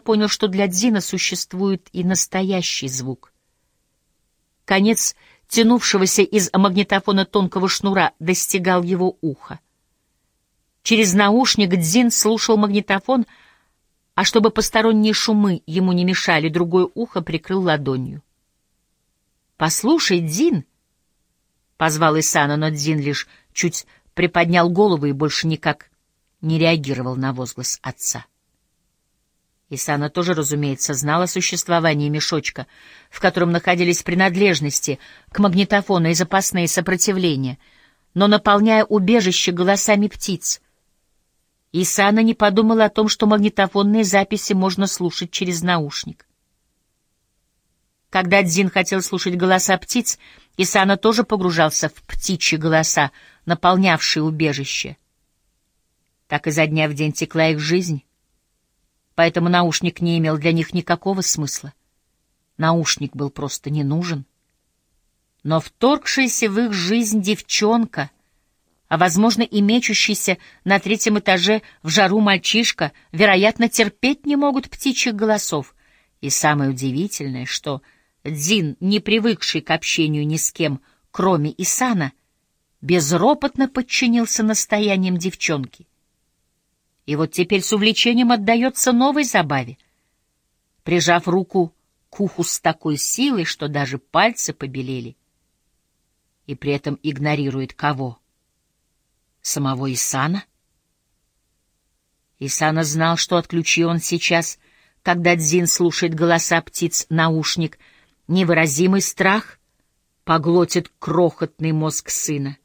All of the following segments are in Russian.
понял, что для Дзина существует и настоящий звук. Конец тянувшегося из магнитофона тонкого шнура достигал его уха. Через наушник Дзин слушал магнитофон, а чтобы посторонние шумы ему не мешали, другое ухо прикрыл ладонью. «Послушай, Дзин!» — позвал Исана, но Дзин лишь чуть приподнял голову и больше никак не реагировал на возглас отца. Исана тоже, разумеется, знала о существовании мешочка, в котором находились принадлежности к магнитофону и запасные сопротивления, но наполняя убежище голосами птиц. Исана не подумала о том, что магнитофонные записи можно слушать через наушник. Когда Дзин хотел слушать голоса птиц, Исана тоже погружался в птичьи голоса, наполнявшие убежище. Так изо дня в день текла их жизнь, поэтому наушник не имел для них никакого смысла. Наушник был просто не нужен. Но вторгшаяся в их жизнь девчонка, а, возможно, и мечущийся на третьем этаже в жару мальчишка, вероятно, терпеть не могут птичьих голосов. И самое удивительное, что Дзин, не привыкший к общению ни с кем, кроме Исана, безропотно подчинился настояниям девчонки — и вот теперь с увлечением отдается новой забаве. Прижав руку к уху с такой силой, что даже пальцы побелели, и при этом игнорирует кого? Самого Исана? Исана знал, что отключи он сейчас, когда Дзин слушает голоса птиц наушник, невыразимый страх поглотит крохотный мозг сына.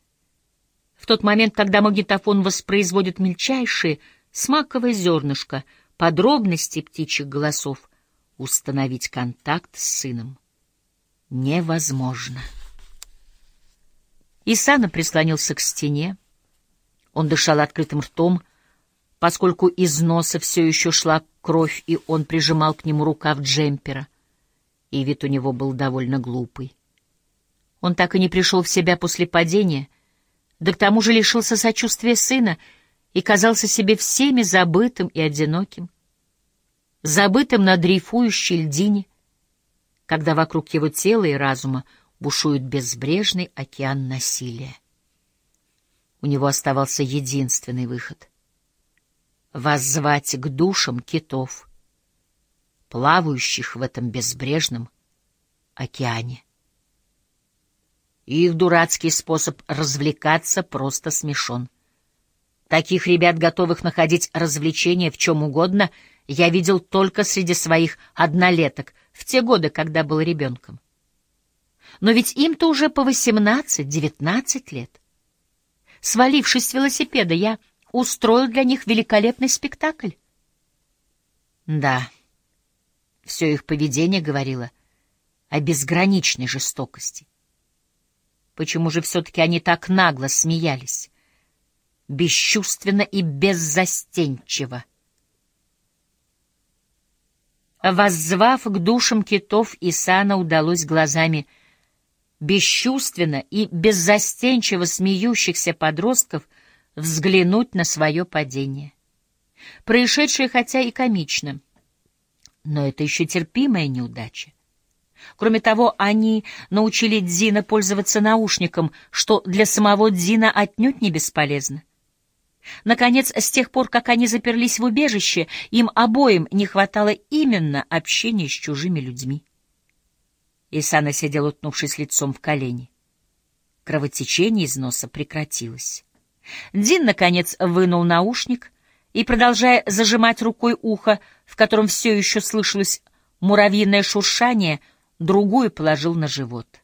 В тот момент, когда магнитофон воспроизводит мельчайшие, смаковое зернышко, подробности птичьих голосов, установить контакт с сыном невозможно. Исана прислонился к стене. Он дышал открытым ртом, поскольку из носа все еще шла кровь, и он прижимал к нему рукав джемпера, и вид у него был довольно глупый. Он так и не пришел в себя после падения, да к тому же лишился сочувствия сына — и казался себе всеми забытым и одиноким, забытым на дрейфующей льдине, когда вокруг его тела и разума бушует безбрежный океан насилия. У него оставался единственный выход — воззвать к душам китов, плавающих в этом безбрежном океане. Их дурацкий способ развлекаться просто смешон — Таких ребят, готовых находить развлечения в чем угодно, я видел только среди своих однолеток, в те годы, когда был ребенком. Но ведь им-то уже по восемнадцать-девятнадцать лет. Свалившись с велосипеда, я устроил для них великолепный спектакль. Да, все их поведение говорило о безграничной жестокости. Почему же все-таки они так нагло смеялись? Бесчувственно и беззастенчиво. Воззвав к душам китов, Исана удалось глазами бесчувственно и беззастенчиво смеющихся подростков взглянуть на свое падение. Происшедшее хотя и комично, но это еще терпимая неудача. Кроме того, они научили Дзина пользоваться наушником, что для самого Дзина отнюдь не бесполезно. Наконец, с тех пор, как они заперлись в убежище, им обоим не хватало именно общения с чужими людьми. Исана сидел, утнувшись лицом в колени. Кровотечение из носа прекратилось. Дин, наконец, вынул наушник и, продолжая зажимать рукой ухо, в котором все еще слышалось муравьиное шуршание, другую положил на живот.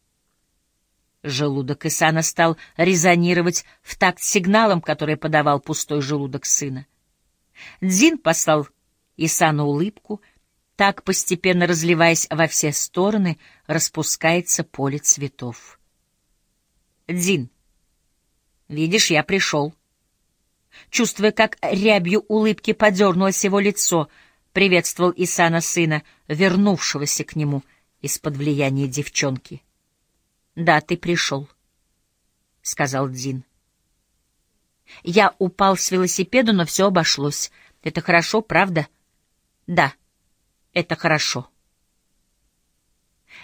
Желудок Исана стал резонировать в такт сигналом, который подавал пустой желудок сына. Дзин послал Исану улыбку, так, постепенно разливаясь во все стороны, распускается поле цветов. «Дзин, видишь, я пришел». Чувствуя, как рябью улыбки подернулось его лицо, приветствовал Исана сына, вернувшегося к нему из-под влияния девчонки. «Да, ты пришел», — сказал Дзин. «Я упал с велосипеда, но все обошлось. Это хорошо, правда?» «Да», Это хорошо.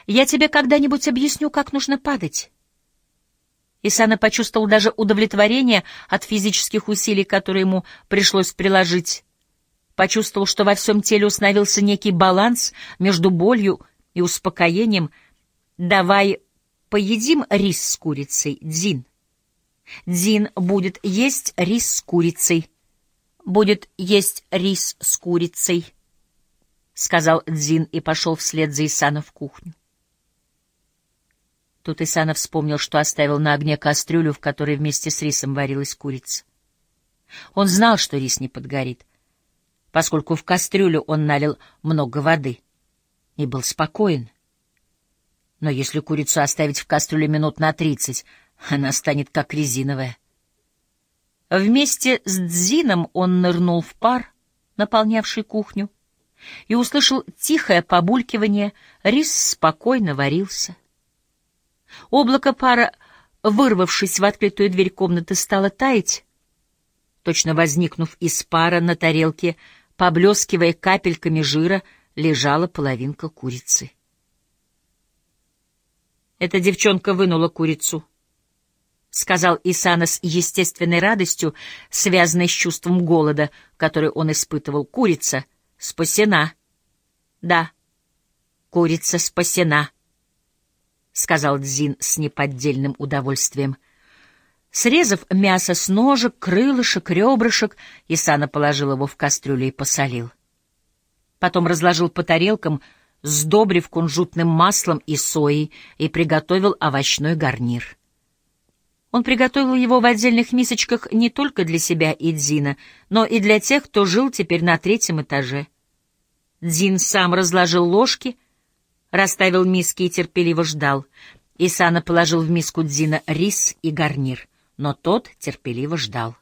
Я тебе когда-нибудь объясню, как нужно падать. Исана почувствовал даже удовлетворение от физических усилий, которые ему пришлось приложить. Почувствовал, что во всем теле установился некий баланс между болью и успокоением. «Давай поедим рис с курицей, Дзин». Дзин будет есть рис с курицей. Будет есть рис с курицей, — сказал Дзин и пошел вслед за Исана в кухню. Тут Исана вспомнил, что оставил на огне кастрюлю, в которой вместе с рисом варилась курица. Он знал, что рис не подгорит, поскольку в кастрюлю он налил много воды и был спокоен. Но если курицу оставить в кастрюле минут на тридцать, она станет как резиновая. Вместе с Дзином он нырнул в пар, наполнявший кухню, и услышал тихое побулькивание, рис спокойно варился. Облако пара, вырвавшись в открытую дверь комнаты, стало таять. Точно возникнув из пара на тарелке, поблескивая капельками жира, лежала половинка курицы. Эта девчонка вынула курицу, — сказал Исана с естественной радостью, связанной с чувством голода, который он испытывал. Курица спасена. Да, курица спасена. — сказал Дзин с неподдельным удовольствием. Срезав мясо с ножек, крылышек, ребрышек, Исана положил его в кастрюлю и посолил. Потом разложил по тарелкам, сдобрив кунжутным маслом и соей, и приготовил овощной гарнир. Он приготовил его в отдельных мисочках не только для себя и Дзина, но и для тех, кто жил теперь на третьем этаже. Дзин сам разложил ложки — расставил миски и терпеливо ждал. Исана положил в миску Дзина рис и гарнир, но тот терпеливо ждал.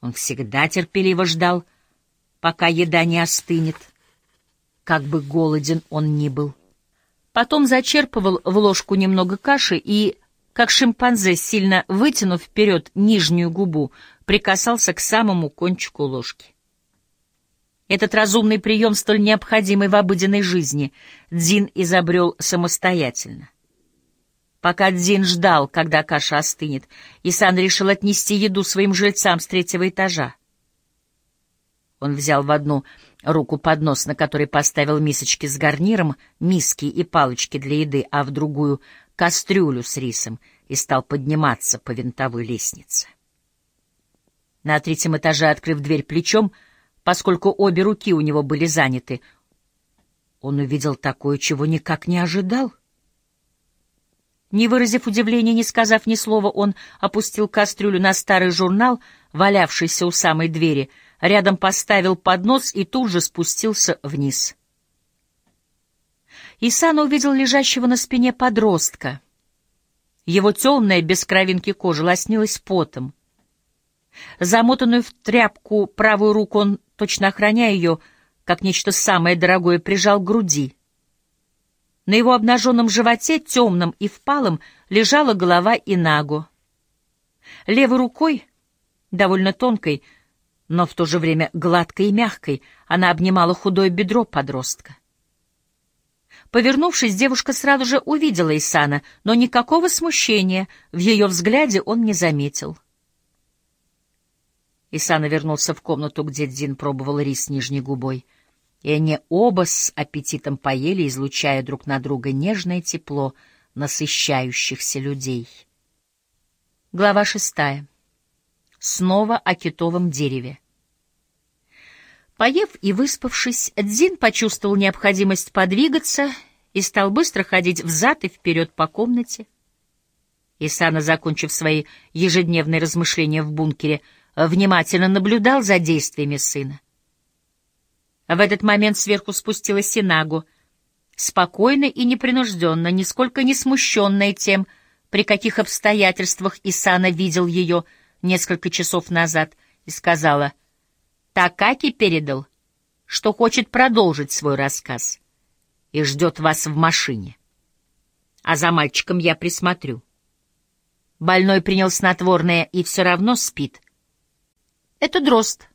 Он всегда терпеливо ждал, пока еда не остынет, как бы голоден он ни был. Потом зачерпывал в ложку немного каши и, как шимпанзе, сильно вытянув вперед нижнюю губу, прикасался к самому кончику ложки. Этот разумный прием, столь необходимый в обыденной жизни, Дзин изобрел самостоятельно. Пока Дзин ждал, когда каша остынет, Исан решил отнести еду своим жильцам с третьего этажа. Он взял в одну руку поднос, на который поставил мисочки с гарниром, миски и палочки для еды, а в другую — кастрюлю с рисом, и стал подниматься по винтовой лестнице. На третьем этаже, открыв дверь плечом, — поскольку обе руки у него были заняты. Он увидел такое, чего никак не ожидал. Не выразив удивления, не сказав ни слова, он опустил кастрюлю на старый журнал, валявшийся у самой двери, рядом поставил поднос и тут же спустился вниз. Исана увидел лежащего на спине подростка. Его темная, без кровинки кожа лоснилась потом. Замотанную в тряпку правую руку он точно охраняя ее, как нечто самое дорогое, прижал к груди. На его обнаженном животе, темном и впалом, лежала голова Инагу. Левой рукой, довольно тонкой, но в то же время гладкой и мягкой, она обнимала худое бедро подростка. Повернувшись, девушка сразу же увидела Исана, но никакого смущения в ее взгляде он не заметил. Исана вернулся в комнату, где Дзин пробовал рис нижней губой. И они оба с аппетитом поели, излучая друг на друга нежное тепло насыщающихся людей. Глава шестая. Снова о китовом дереве. Поев и выспавшись, Дзин почувствовал необходимость подвигаться и стал быстро ходить взад и вперед по комнате. Исана, закончив свои ежедневные размышления в бункере, внимательно наблюдал за действиями сына. В этот момент сверху спустилась Синагу, спокойно и непринужденно, нисколько не смущенная тем, при каких обстоятельствах Исана видел ее несколько часов назад, и сказала, «Такаки передал, что хочет продолжить свой рассказ и ждет вас в машине. А за мальчиком я присмотрю. Больной принял снотворное и все равно спит». Это дрозд.